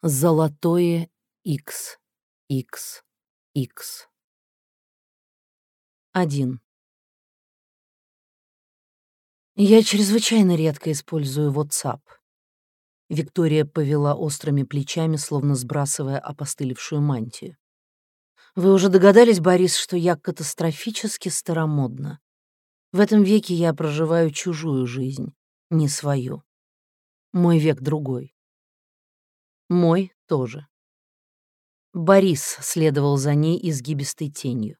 Золотое X, X, X. 1. Я чрезвычайно редко использую WhatsApp. Виктория повела острыми плечами, словно сбрасывая опостылевшую мантию. Вы уже догадались, Борис, что я катастрофически старомодна. В этом веке я проживаю чужую жизнь, не свою. Мой век другой. Мой тоже. Борис следовал за ней изгибистой тенью.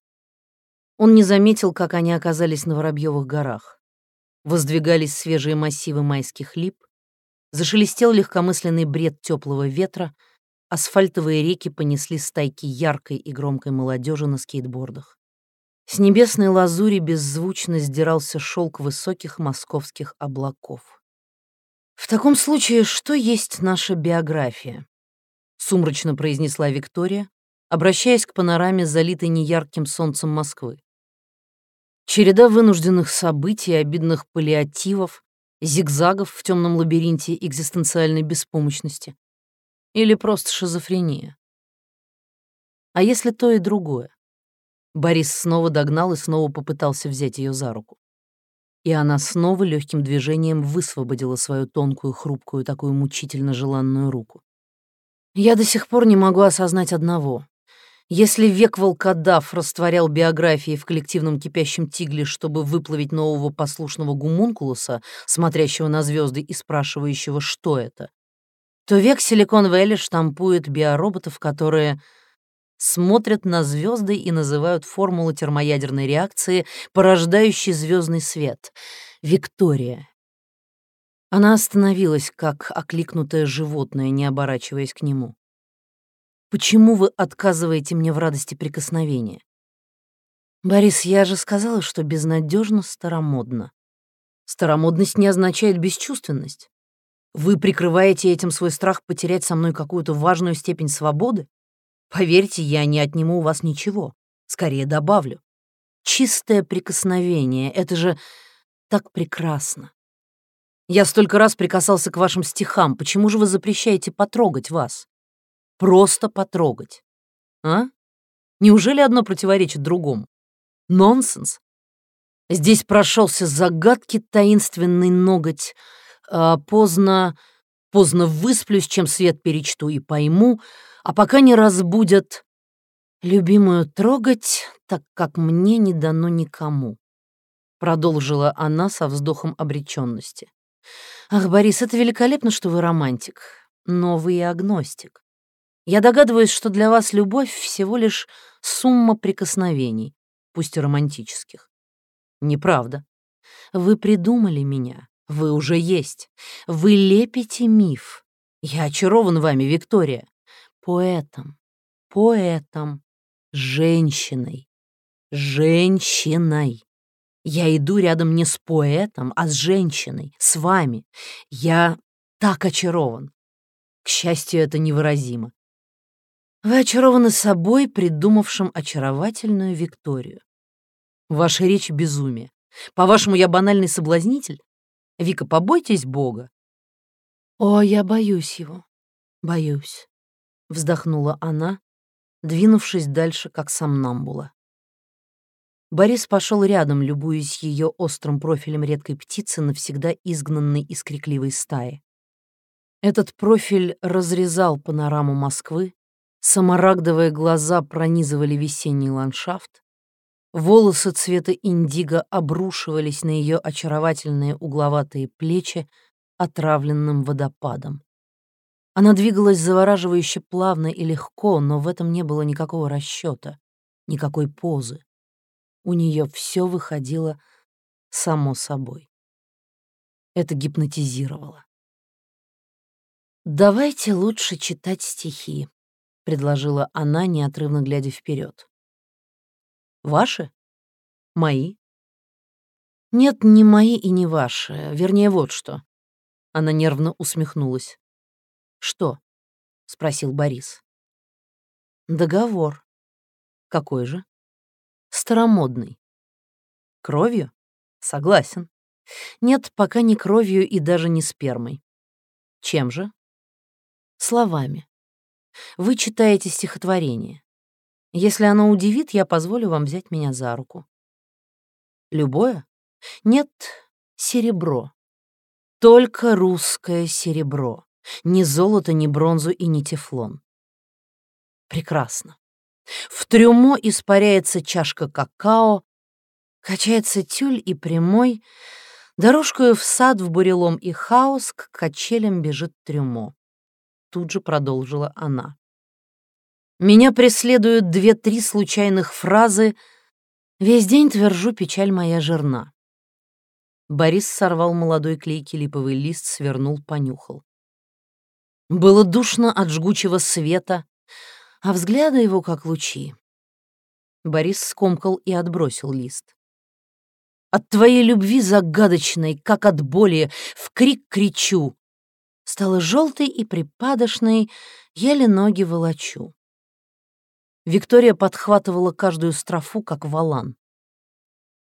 Он не заметил, как они оказались на Воробьевых горах. Воздвигались свежие массивы майских лип, зашелестел легкомысленный бред теплого ветра, асфальтовые реки понесли стайки яркой и громкой молодежи на скейтбордах. С небесной лазури беззвучно сдирался шелк высоких московских облаков. «В таком случае, что есть наша биография?» — сумрачно произнесла Виктория, обращаясь к панораме, залитой неярким солнцем Москвы. Череда вынужденных событий, обидных паллиативов, зигзагов в темном лабиринте экзистенциальной беспомощности. Или просто шизофрения. А если то и другое? Борис снова догнал и снова попытался взять ее за руку и она снова легким движением высвободила свою тонкую, хрупкую, такую мучительно желанную руку. «Я до сих пор не могу осознать одного. Если век волкодав растворял биографии в коллективном кипящем тигле, чтобы выплавить нового послушного гумункулуса, смотрящего на звезды и спрашивающего, что это, то век Силикон-Вэлли штампует биороботов, которые смотрят на звезды и называют формулу термоядерной реакции, порождающей звездный свет. Виктория. Она остановилась, как окликнутое животное, не оборачиваясь к нему. «Почему вы отказываете мне в радости прикосновения?» «Борис, я же сказала, что безнадежно старомодно. Старомодность не означает бесчувственность. Вы прикрываете этим свой страх потерять со мной какую-то важную степень свободы? Поверьте, я не отниму у вас ничего. Скорее добавлю. Чистое прикосновение — это же так прекрасно. Я столько раз прикасался к вашим стихам. Почему же вы запрещаете потрогать вас? Просто потрогать. А? Неужели одно противоречит другому? Нонсенс. Здесь прошелся загадки таинственный ноготь. А, поздно, поздно высплюсь, чем свет перечту и пойму — а пока не разбудят любимую трогать, так как мне не дано никому. Продолжила она со вздохом обреченности. Ах, Борис, это великолепно, что вы романтик, но вы и агностик. Я догадываюсь, что для вас любовь всего лишь сумма прикосновений, пусть и романтических. Неправда. Вы придумали меня. Вы уже есть. Вы лепите миф. Я очарован вами, Виктория поэтом, поэтом, женщиной, женщиной. Я иду рядом не с поэтом, а с женщиной, с вами. Я так очарован. К счастью, это невыразимо. Вы очарованы собой, придумавшим очаровательную Викторию. Ваша речь — безумие. По-вашему, я банальный соблазнитель? Вика, побойтесь Бога. О, я боюсь его. Боюсь вздохнула она, двинувшись дальше, как сомнамбула. Борис пошел рядом, любуясь ее острым профилем редкой птицы, навсегда изгнанной из крикливой стаи. Этот профиль разрезал панораму Москвы, самарагдовые глаза пронизывали весенний ландшафт, волосы цвета индиго обрушивались на ее очаровательные угловатые плечи отравленным водопадом. Она двигалась завораживающе плавно и легко, но в этом не было никакого расчета, никакой позы. У нее все выходило само собой. Это гипнотизировало. «Давайте лучше читать стихи», — предложила она, неотрывно глядя вперед. «Ваши? Мои?» «Нет, не мои и не ваши. Вернее, вот что». Она нервно усмехнулась. «Что?» — спросил Борис. «Договор». «Какой же?» «Старомодный». «Кровью?» «Согласен». «Нет, пока не кровью и даже не спермой». «Чем же?» «Словами». Вы читаете стихотворение. Если оно удивит, я позволю вам взять меня за руку. Любое? Нет, серебро. Только русское серебро. Ни золото, ни бронзу и ни тефлон. Прекрасно. В трюмо испаряется чашка какао, качается тюль и прямой, дорожкою в сад в бурелом и хаос к качелям бежит трюмо. Тут же продолжила она. Меня преследуют две-три случайных фразы «Весь день твержу, печаль моя жирна». Борис сорвал молодой клейкий липовый лист, свернул, понюхал. Было душно от жгучего света, а взгляды его как лучи. Борис скомкал и отбросил лист. От твоей любви загадочной, как от боли, в крик кричу. Стала желтой и припадочной, еле ноги волочу. Виктория подхватывала каждую строфу, как валан.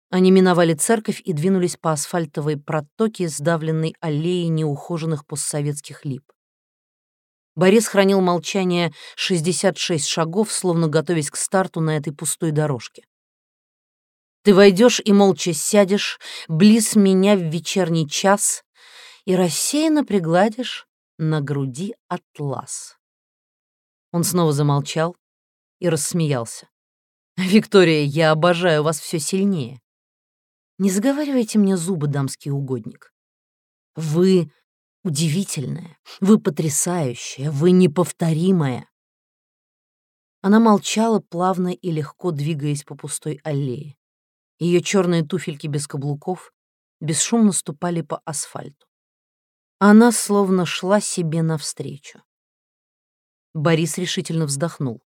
Они миновали церковь и двинулись по асфальтовой протоке, сдавленной аллеей неухоженных постсоветских лип. Борис хранил молчание 66 шагов, словно готовясь к старту на этой пустой дорожке. Ты войдешь и молча сядешь близ меня в вечерний час и рассеянно пригладишь на груди атлас. Он снова замолчал, и рассмеялся. «Виктория, я обожаю вас все сильнее. Не заговаривайте мне зубы, дамский угодник. Вы удивительная, вы потрясающая, вы неповторимая». Она молчала, плавно и легко двигаясь по пустой аллее. Ее черные туфельки без каблуков бесшумно ступали по асфальту. Она словно шла себе навстречу. Борис решительно вздохнул.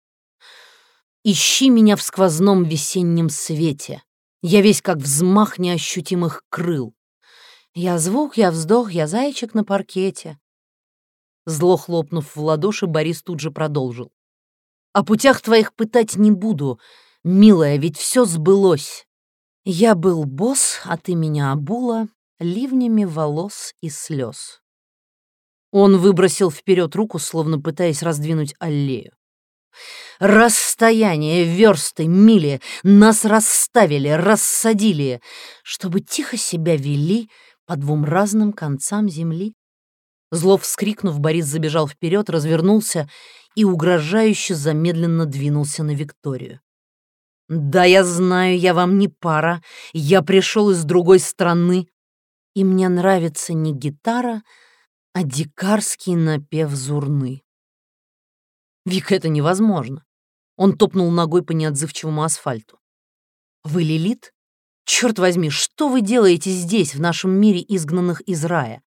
Ищи меня в сквозном весеннем свете. Я весь как взмах неощутимых крыл. Я звук, я вздох, я зайчик на паркете. Зло хлопнув в ладоши, Борис тут же продолжил. О путях твоих пытать не буду, милая, ведь все сбылось. Я был босс, а ты меня обула ливнями волос и слез. Он выбросил вперед руку, словно пытаясь раздвинуть аллею. Расстояние, версты, мили нас расставили, рассадили, чтобы тихо себя вели по двум разным концам земли. Зло вскрикнув, Борис забежал вперед, развернулся и угрожающе замедленно двинулся на Викторию. «Да, я знаю, я вам не пара, я пришел из другой страны, и мне нравится не гитара, а дикарский напев зурны». Вика, это невозможно. Он топнул ногой по неотзывчивому асфальту. Вы Лилит? Черт возьми, что вы делаете здесь, в нашем мире изгнанных из рая?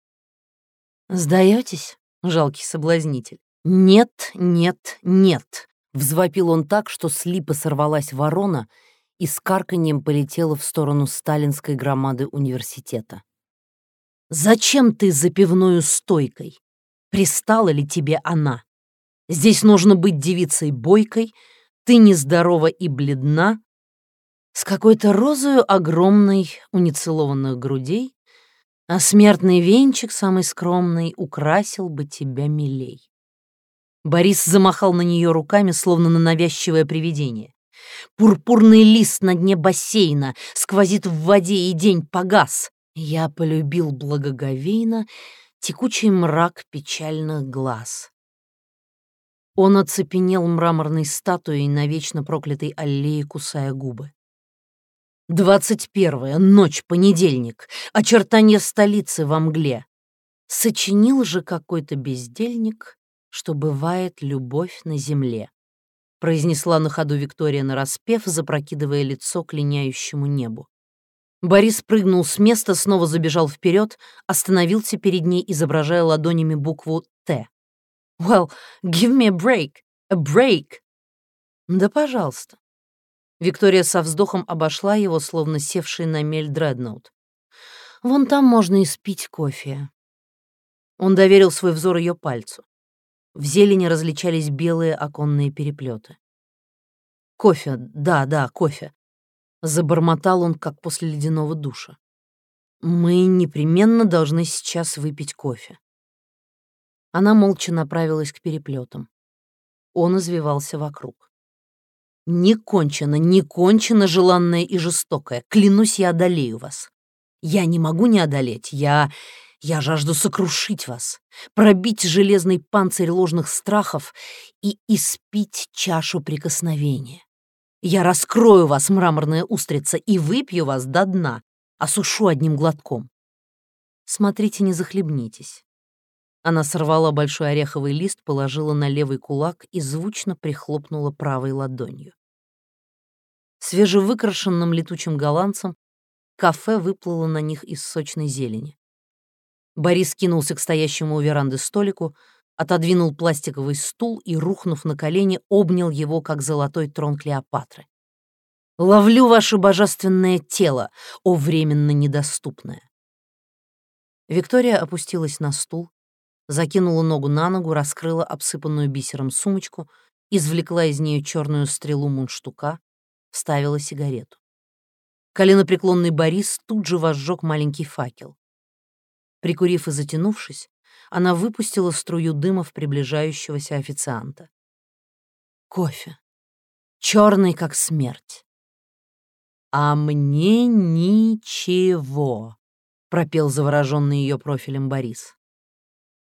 Сдаетесь, жалкий соблазнитель? Нет, нет, нет. Взвопил он так, что с сорвалась ворона и с карканьем полетела в сторону сталинской громады университета. «Зачем ты за пивною стойкой? Пристала ли тебе она?» Здесь нужно быть девицей бойкой, ты нездорова и бледна, с какой-то розою огромной у нецелованных грудей, а смертный венчик самый скромный украсил бы тебя милей. Борис замахал на нее руками, словно на навязчивое привидение. Пурпурный лист на дне бассейна сквозит в воде, и день погас. Я полюбил благоговейно текучий мрак печальных глаз. Он оцепенел мраморной статуей на вечно проклятой аллее, кусая губы. Двадцать первая, ночь, понедельник, очертания столицы во мгле. Сочинил же какой-то бездельник, что бывает любовь на земле. Произнесла на ходу Виктория нараспев, запрокидывая лицо к линяющему небу. Борис прыгнул с места, снова забежал вперед, остановился перед ней, изображая ладонями букву «Т». Well, give me a break. A break. Да, пожалуйста. Виктория со вздохом обошла его, словно севший на мель дредноут. Вон там можно и спить кофе. Он доверил свой взор ее пальцу. В зелени различались белые оконные переплеты. «Кофе, да, да, кофе», — забормотал он, как после ледяного душа. «Мы непременно должны сейчас выпить кофе». Она молча направилась к переплетам. Он извивался вокруг. «Не кончено, не кончено, желанное и жестокое. Клянусь, я одолею вас. Я не могу не одолеть. Я... Я жажду сокрушить вас, пробить железный панцирь ложных страхов и испить чашу прикосновения. Я раскрою вас, мраморная устрица, и выпью вас до дна, осушу одним глотком. Смотрите, не захлебнитесь. Она сорвала большой ореховый лист, положила на левый кулак и звучно прихлопнула правой ладонью. Свежевыкрашенным летучим голландцем кафе выплыло на них из сочной зелени. Борис кинулся к стоящему у веранды столику, отодвинул пластиковый стул и, рухнув на колени, обнял его, как золотой трон Клеопатры. «Ловлю ваше божественное тело, о временно недоступное!» Виктория опустилась на стул, закинула ногу на ногу, раскрыла обсыпанную бисером сумочку, извлекла из нее черную стрелу мундштука, вставила сигарету. Коленопреклонный Борис тут же возжег маленький факел. Прикурив и затянувшись, она выпустила струю дыма в приближающегося официанта. Кофе. Черный, как смерть. «А мне ничего», — пропел завороженный ее профилем Борис.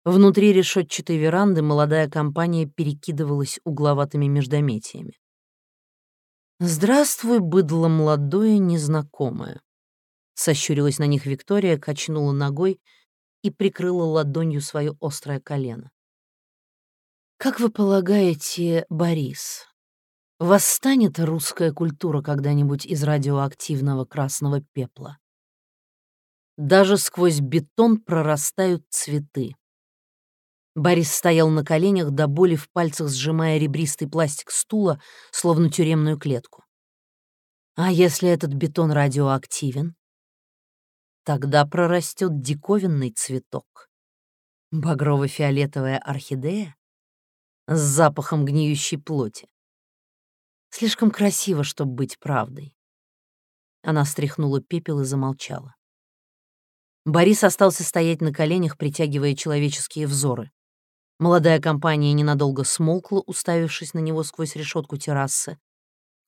Внутри решетчатой веранды молодая компания перекидывалась угловатыми междометиями. «Здравствуй, быдло молодое, незнакомое», — сощурилась на них Виктория, качнула ногой — и прикрыла ладонью свое острое колено. «Как вы полагаете, Борис, восстанет русская культура когда-нибудь из радиоактивного красного пепла? Даже сквозь бетон прорастают цветы. Борис стоял на коленях, до боли в пальцах сжимая ребристый пластик стула, словно тюремную клетку. А если этот бетон радиоактивен? Тогда прорастет диковинный цветок. Багрово-фиолетовая орхидея с запахом гниющей плоти. Слишком красиво, чтобы быть правдой. Она стряхнула пепел и замолчала. Борис остался стоять на коленях, притягивая человеческие взоры. Молодая компания ненадолго смолкла, уставившись на него сквозь решетку террасы.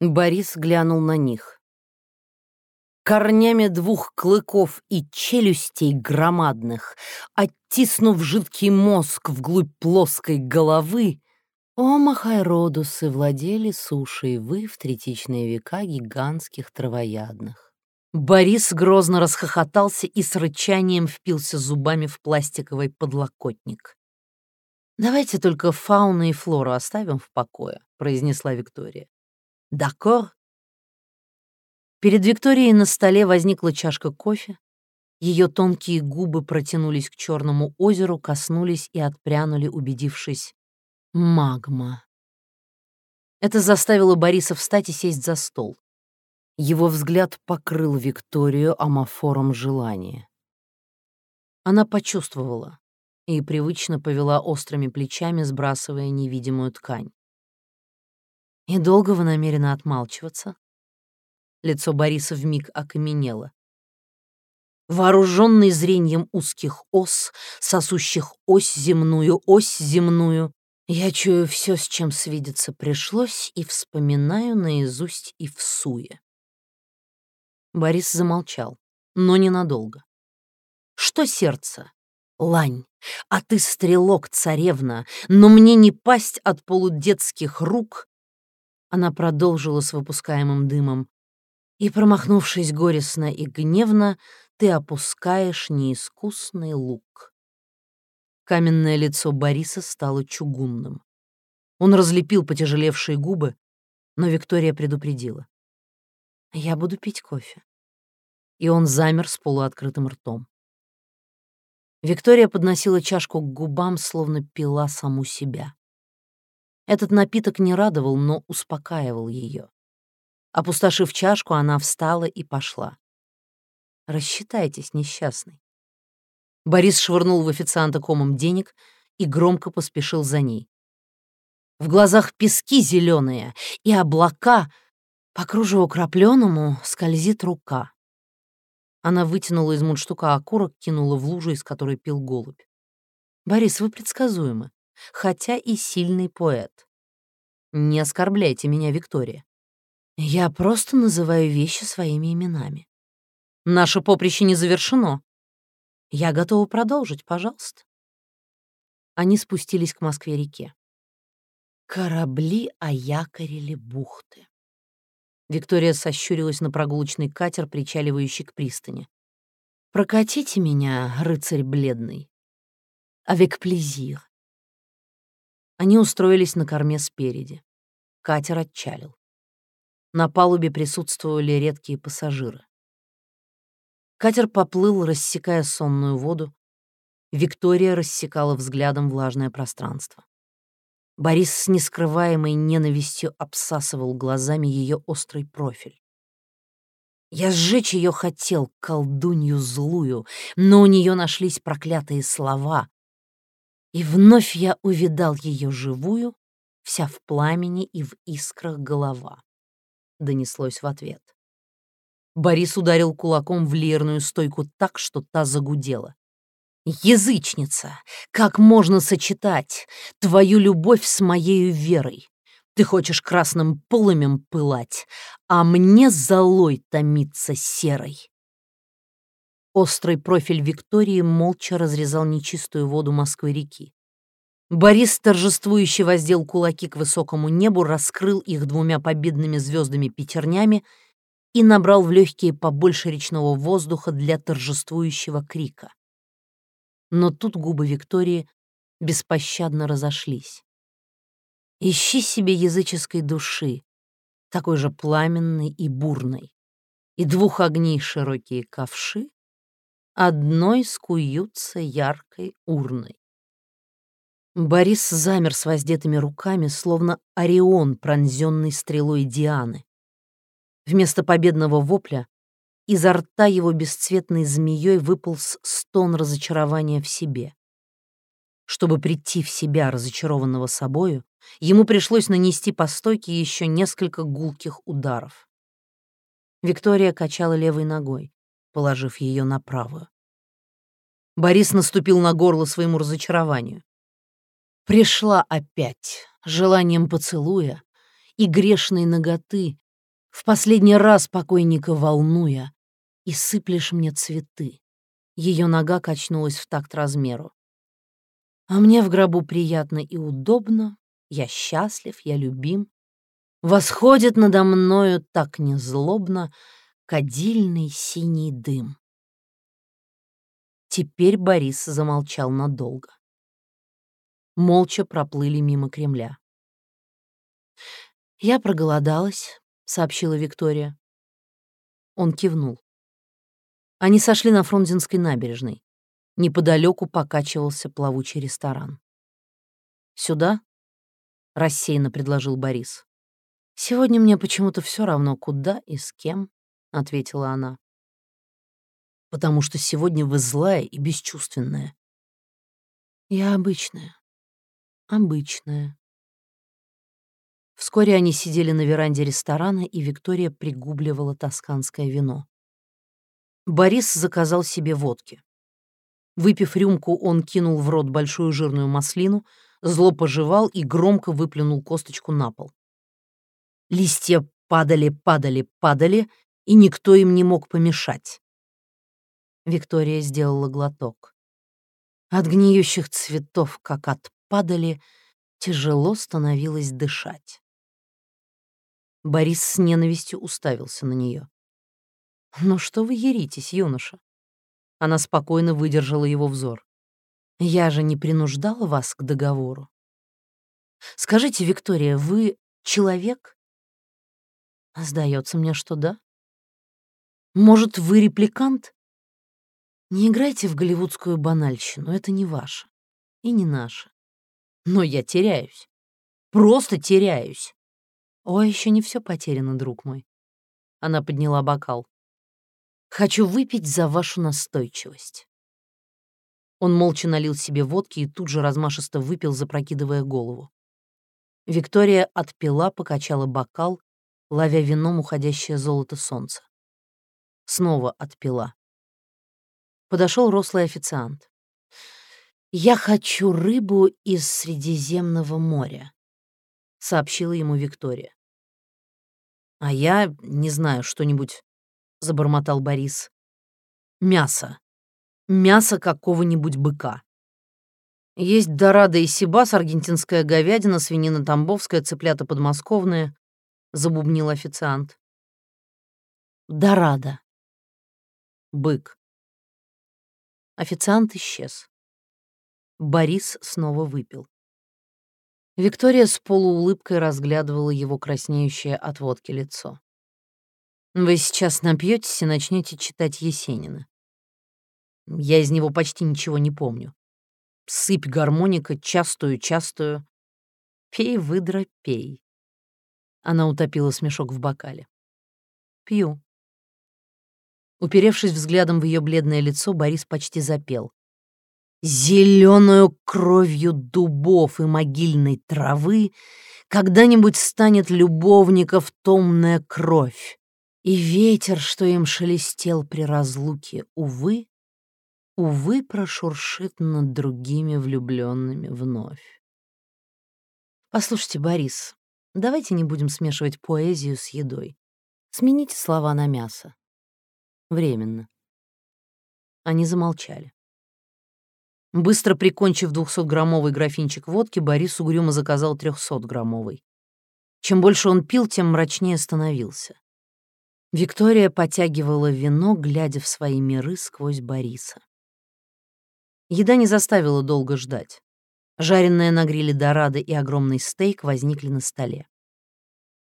Борис глянул на них корнями двух клыков и челюстей громадных, оттиснув жидкий мозг вглубь плоской головы, о, Махайродусы владели сушей вы в третичные века гигантских травоядных. Борис грозно расхохотался и с рычанием впился зубами в пластиковый подлокотник. «Давайте только фауну и флору оставим в покое», — произнесла Виктория. «Дакор?» Перед Викторией на столе возникла чашка кофе. Ее тонкие губы протянулись к черному озеру, коснулись и отпрянули, убедившись. Магма. Это заставило Бориса встать и сесть за стол. Его взгляд покрыл Викторию амофором желания. Она почувствовала и привычно повела острыми плечами, сбрасывая невидимую ткань. «И долго вы намерены отмалчиваться?» Лицо Бориса вмиг окаменело. Вооруженный зрением узких ос, сосущих ось земную, ось земную, я чую все, с чем свидеться пришлось, и вспоминаю наизусть и всуе. Борис замолчал, но ненадолго. Что сердце? Лань, а ты стрелок, царевна, но мне не пасть от полудетских рук. Она продолжила с выпускаемым дымом. И, промахнувшись горестно и гневно, ты опускаешь неискусный лук. Каменное лицо Бориса стало чугунным. Он разлепил потяжелевшие губы, но Виктория предупредила. «Я буду пить кофе». И он замер с полуоткрытым ртом. Виктория подносила чашку к губам, словно пила саму себя. Этот напиток не радовал, но успокаивал ее. Опустошив чашку, она встала и пошла. «Рассчитайтесь, несчастный». Борис швырнул в официанта комом денег и громко поспешил за ней. В глазах пески зеленые и облака, по кружеву крапленому скользит рука. Она вытянула из мундштука окурок, кинула в лужу, из которой пил голубь. «Борис, вы предсказуемы, хотя и сильный поэт. Не оскорбляйте меня, Виктория. Я просто называю вещи своими именами. Наше поприще не завершено. Я готова продолжить, пожалуйста. Они спустились к Москве-реке. Корабли оякорили бухты. Виктория сощурилась на прогулочный катер, причаливающий к пристани. «Прокатите меня, рыцарь бледный. Avec plaisir». Они устроились на корме спереди. Катер отчалил. На палубе присутствовали редкие пассажиры. Катер поплыл, рассекая сонную воду. Виктория рассекала взглядом влажное пространство. Борис с нескрываемой ненавистью обсасывал глазами ее острый профиль. Я сжечь ее хотел, колдунью злую, но у нее нашлись проклятые слова. И вновь я увидал ее живую, вся в пламени и в искрах голова. Донеслось в ответ. Борис ударил кулаком в лирную стойку так, что та загудела. Язычница, как можно сочетать твою любовь с моею верой? Ты хочешь красным полымем пылать, а мне золой томиться серой. Острый профиль Виктории молча разрезал нечистую воду Москвы-реки. Борис торжествующе воздел кулаки к высокому небу, раскрыл их двумя победными звездами пятернями и набрал в легкие побольше речного воздуха для торжествующего крика но тут губы Виктории беспощадно разошлись. Ищи себе языческой души, такой же пламенной и бурной, и двух огней широкие ковши одной скуются яркой урной. Борис замер с воздетыми руками, словно Орион, пронзенный стрелой Дианы. Вместо победного вопля Изо рта его бесцветной змеей выполз стон разочарования в себе. Чтобы прийти в себя, разочарованного собою, ему пришлось нанести по стойке еще несколько гулких ударов. Виктория качала левой ногой, положив ее на правую. Борис наступил на горло своему разочарованию. Пришла опять, желанием поцелуя и грешной ноготы, в последний раз покойника волнуя, и сыплешь мне цветы. Ее нога качнулась в такт размеру. А мне в гробу приятно и удобно, я счастлив, я любим. Восходит надо мною так незлобно кадильный синий дым. Теперь Борис замолчал надолго. Молча проплыли мимо Кремля. «Я проголодалась», — сообщила Виктория. Он кивнул. Они сошли на Фрунзенской набережной. Неподалеку покачивался плавучий ресторан. «Сюда?» — рассеянно предложил Борис. «Сегодня мне почему-то все равно, куда и с кем», — ответила она. «Потому что сегодня вы злая и бесчувственная». «Я обычная. Обычная». Вскоре они сидели на веранде ресторана, и Виктория пригубливала тосканское вино. Борис заказал себе водки. Выпив рюмку, он кинул в рот большую жирную маслину, зло пожевал и громко выплюнул косточку на пол. Листья падали, падали, падали, и никто им не мог помешать. Виктория сделала глоток. От гниющих цветов, как от падали, тяжело становилось дышать. Борис с ненавистью уставился на нее. «Ну что вы еритесь, юноша?» Она спокойно выдержала его взор. «Я же не принуждала вас к договору. Скажите, Виктория, вы человек?» «Сдается мне, что да. Может, вы репликант? Не играйте в голливудскую банальщину, это не ваше и не наше. Но я теряюсь. Просто теряюсь. Ой, еще не все потеряно, друг мой. Она подняла бокал. Хочу выпить за вашу настойчивость». Он молча налил себе водки и тут же размашисто выпил, запрокидывая голову. Виктория отпила, покачала бокал, ловя вином уходящее золото солнца. Снова отпила. Подошел рослый официант. «Я хочу рыбу из Средиземного моря. сообщила ему Виктория. «А я не знаю, что-нибудь...» — забормотал Борис. «Мясо. Мясо какого-нибудь быка. Есть дорадо и сибас, аргентинская говядина, свинина тамбовская, цыплята подмосковные», — забубнил официант. «Дорадо. Бык». Официант исчез. Борис снова выпил. Виктория с полуулыбкой разглядывала его краснеющее от водки лицо. «Вы сейчас напьетесь и начнете читать Есенина. Я из него почти ничего не помню. Сыпь гармоника, частую-частую. Пей, выдра, пей». Она утопила смешок в бокале. «Пью». Уперевшись взглядом в ее бледное лицо, Борис почти запел зеленую кровью дубов и могильной травы когда-нибудь станет любовников томная кровь, и ветер, что им шелестел при разлуке, увы, увы, прошуршит над другими влюбленными вновь. Послушайте, Борис, давайте не будем смешивать поэзию с едой. Смените слова на мясо. Временно. Они замолчали. Быстро прикончив 200-граммовый графинчик водки, Борис угрюмо заказал 300-граммовый. Чем больше он пил, тем мрачнее становился. Виктория потягивала вино, глядя в свои миры сквозь Бориса. Еда не заставила долго ждать. Жареная на гриле дорадо и огромный стейк возникли на столе.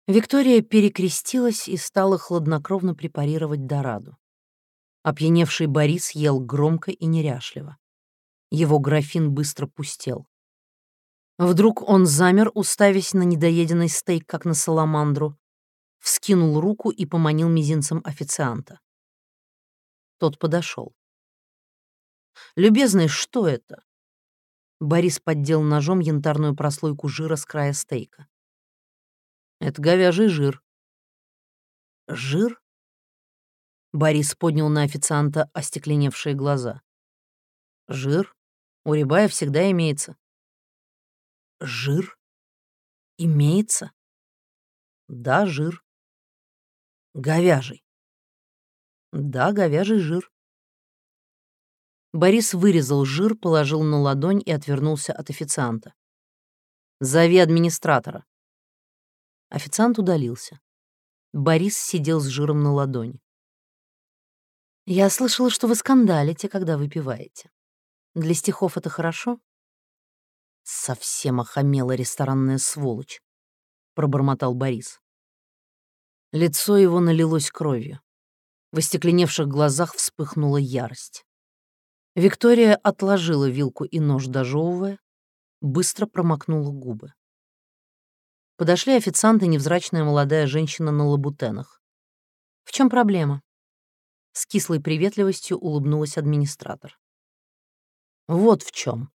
Виктория перекрестилась и стала хладнокровно препарировать дораду. Опьяневший Борис ел громко и неряшливо. Его графин быстро пустел. Вдруг он замер, уставясь на недоеденный стейк, как на саламандру, вскинул руку и поманил мизинцем официанта. Тот подошел. «Любезный, что это?» Борис поддел ножом янтарную прослойку жира с края стейка. «Это говяжий жир». «Жир?» Борис поднял на официанта остекленевшие глаза. «Жир? У Рибая всегда имеется. Жир? Имеется? Да, жир. Говяжий. Да, говяжий жир. Борис вырезал жир, положил на ладонь и отвернулся от официанта. «Зови администратора». Официант удалился. Борис сидел с жиром на ладони. «Я слышала, что вы скандалите, когда выпиваете. Для стихов это хорошо? Совсем охамела ресторанная сволочь, пробормотал Борис. Лицо его налилось кровью. В остекленевших глазах вспыхнула ярость. Виктория отложила вилку и нож, дожевывая, быстро промокнула губы. Подошли официанты, невзрачная молодая женщина на лабутенах. «В чем проблема?» С кислой приветливостью улыбнулась администратор. Вот в чем.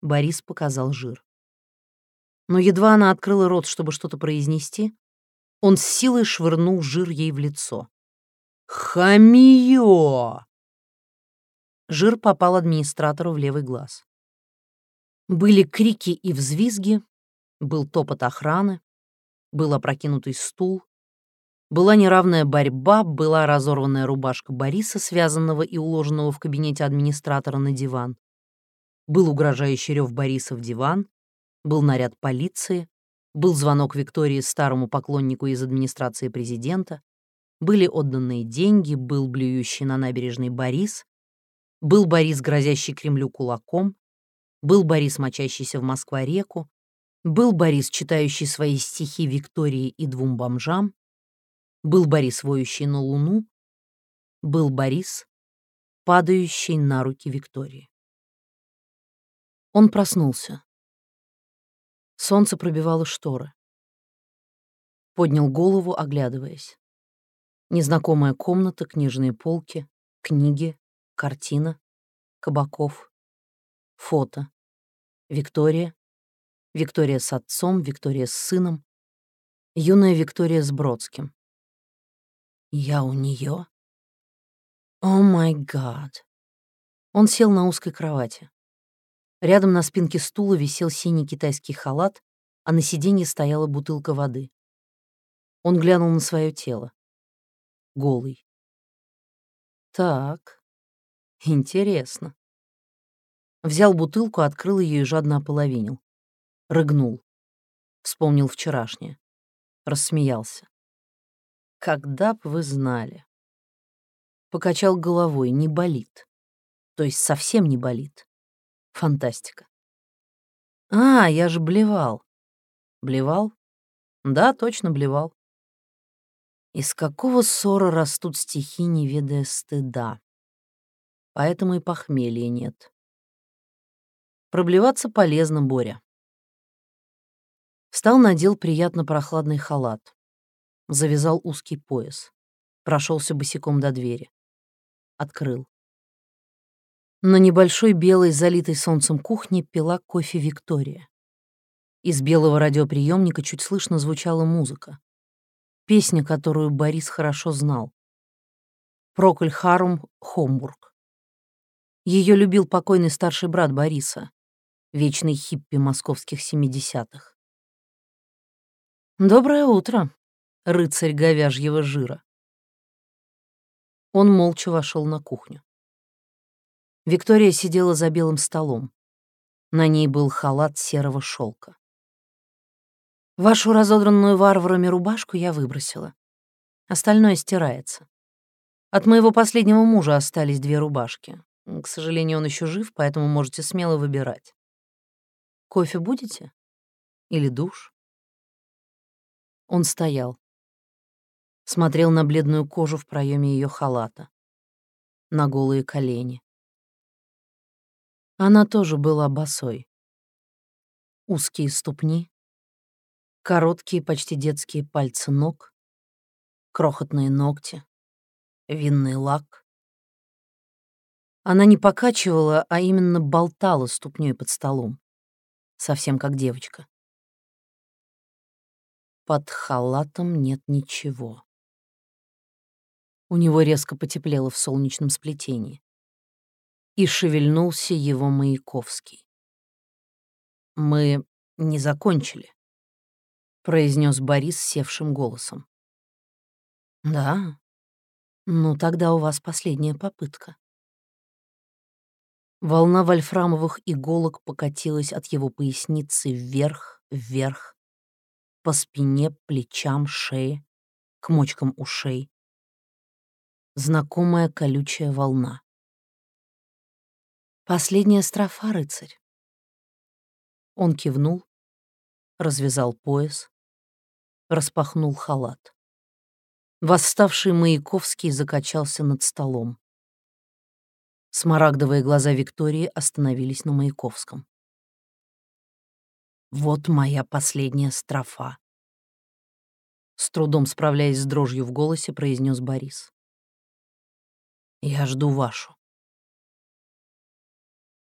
Борис показал жир. Но едва она открыла рот, чтобы что-то произнести, он с силой швырнул жир ей в лицо. «Хамиё!» Жир попал администратору в левый глаз. Были крики и взвизги, был топот охраны, был опрокинутый стул, была неравная борьба, была разорванная рубашка Бориса, связанного и уложенного в кабинете администратора на диван. Был угрожающий рев Бориса в диван, был наряд полиции, был звонок Виктории старому поклоннику из администрации президента, были отданные деньги, был блюющий на набережной Борис, был Борис, грозящий Кремлю кулаком, был Борис, мочащийся в Москва-реку, был Борис, читающий свои стихи Виктории и двум бомжам, был Борис, воющий на луну. Был Борис, падающий на руки Виктории. Он проснулся. Солнце пробивало шторы. Поднял голову, оглядываясь. Незнакомая комната, книжные полки, книги, картина, Кабаков, фото. Виктория, Виктория с отцом, Виктория с сыном, юная Виктория с Бродским. Я у нее. О май гад. Он сел на узкой кровати. Рядом на спинке стула висел синий китайский халат, а на сиденье стояла бутылка воды. Он глянул на свое тело. Голый. Так, интересно. Взял бутылку, открыл ее и жадно ополовинил. Рыгнул. Вспомнил вчерашнее. Рассмеялся. Когда б вы знали. Покачал головой, не болит. То есть совсем не болит. Фантастика. А, я же блевал. Блевал? Да, точно блевал. Из какого ссора растут стихи, не ведая стыда? Поэтому и похмелья нет. Проблеваться полезно, Боря. Встал, надел приятно прохладный халат. Завязал узкий пояс. Прошелся босиком до двери. Открыл. На небольшой белой, залитой солнцем кухне пила кофе Виктория. Из белого радиоприемника чуть слышно звучала музыка. Песня, которую Борис хорошо знал. Проколь Харум Хомбург. Ее любил покойный старший брат Бориса, вечный хиппи московских семидесятых. «Доброе утро, рыцарь говяжьего жира». Он молча вошел на кухню. Виктория сидела за белым столом. На ней был халат серого шелка. Вашу разодранную варварами рубашку я выбросила. Остальное стирается. От моего последнего мужа остались две рубашки. К сожалению, он еще жив, поэтому можете смело выбирать. Кофе будете? Или душ? Он стоял. Смотрел на бледную кожу в проеме ее халата. На голые колени. Она тоже была босой. Узкие ступни, Короткие, почти детские пальцы ног, крохотные ногти, винный лак. Она не покачивала, а именно болтала ступней под столом, совсем как девочка. Под халатом нет ничего. У него резко потеплело в солнечном сплетении. И шевельнулся его Маяковский. Мы не закончили произнес Борис севшим голосом. Да. Ну тогда у вас последняя попытка. Волна вольфрамовых иголок покатилась от его поясницы вверх, вверх, по спине, плечам, шее, к мочкам ушей. Знакомая колючая волна. Последняя строфа, рыцарь. Он кивнул, развязал пояс, распахнул халат. Восставший Маяковский закачался над столом. Смарагдовые глаза Виктории остановились на Маяковском. «Вот моя последняя строфа», — с трудом справляясь с дрожью в голосе, произнес Борис. «Я жду вашу».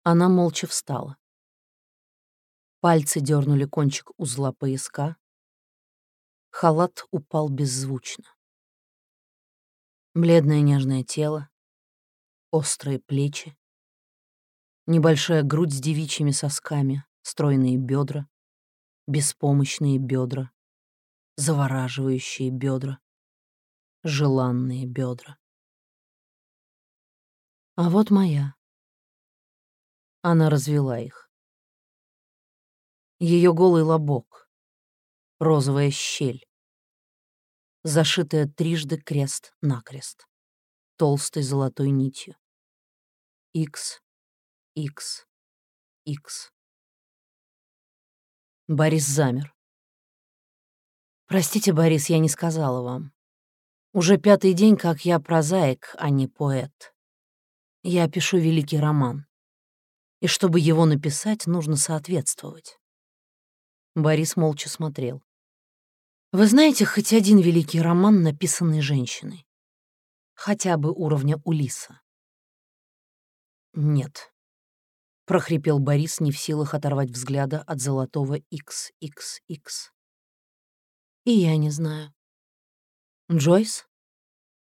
Она молча встала. Пальцы дернули кончик узла пояска, Халат упал беззвучно. Бледное нежное тело, острые плечи, небольшая грудь с девичьими сосками, стройные бедра, беспомощные бедра, завораживающие бедра, желанные бедра. А вот моя. Она развела их. Ее голый лобок — розовая щель, зашитая трижды крест-накрест, толстой золотой нитью. X, X, X. Борис замер. «Простите, Борис, я не сказала вам. Уже пятый день, как я прозаик, а не поэт. Я пишу великий роман. И чтобы его написать, нужно соответствовать». Борис молча смотрел. Вы знаете хоть один великий роман, написанный женщиной? Хотя бы уровня Улиса? Нет. Прохрипел Борис, не в силах оторвать взгляда от золотого XXX. И я не знаю. Джойс?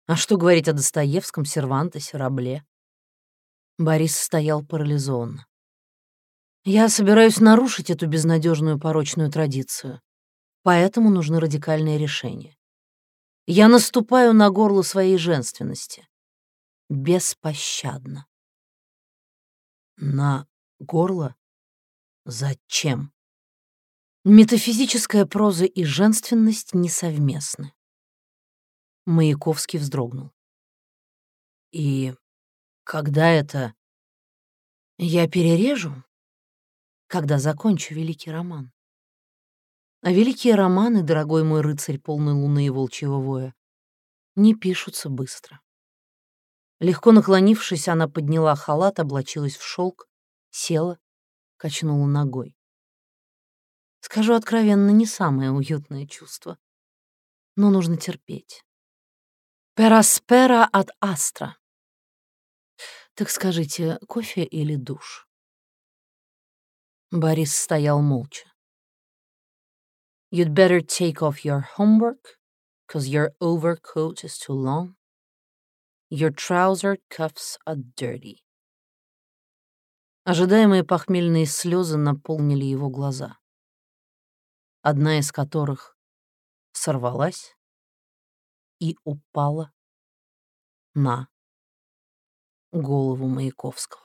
А что говорить о Достоевском, Сервантесе, Рабле? Борис стоял парализованно. Я собираюсь нарушить эту безнадежную порочную традицию, поэтому нужны радикальные решения. Я наступаю на горло своей женственности. Беспощадно. На горло? Зачем? Метафизическая проза и женственность несовместны. Маяковский вздрогнул. И когда это... Я перережу, когда закончу великий роман. А великие романы, дорогой мой рыцарь полной луны и волчьего воя, не пишутся быстро. Легко наклонившись, она подняла халат, облачилась в шелк, села, качнула ногой. Скажу откровенно, не самое уютное чувство, но нужно терпеть. Пераспера от астра. Так скажите, кофе или душ? Борис стоял молча. You'd better take off your homework, cause your overcoat is too long. Your trouser cuffs are dirty. Ожидаемые похмельные слезы наполнили его глаза, одна из которых сорвалась и упала на голову Маяковского.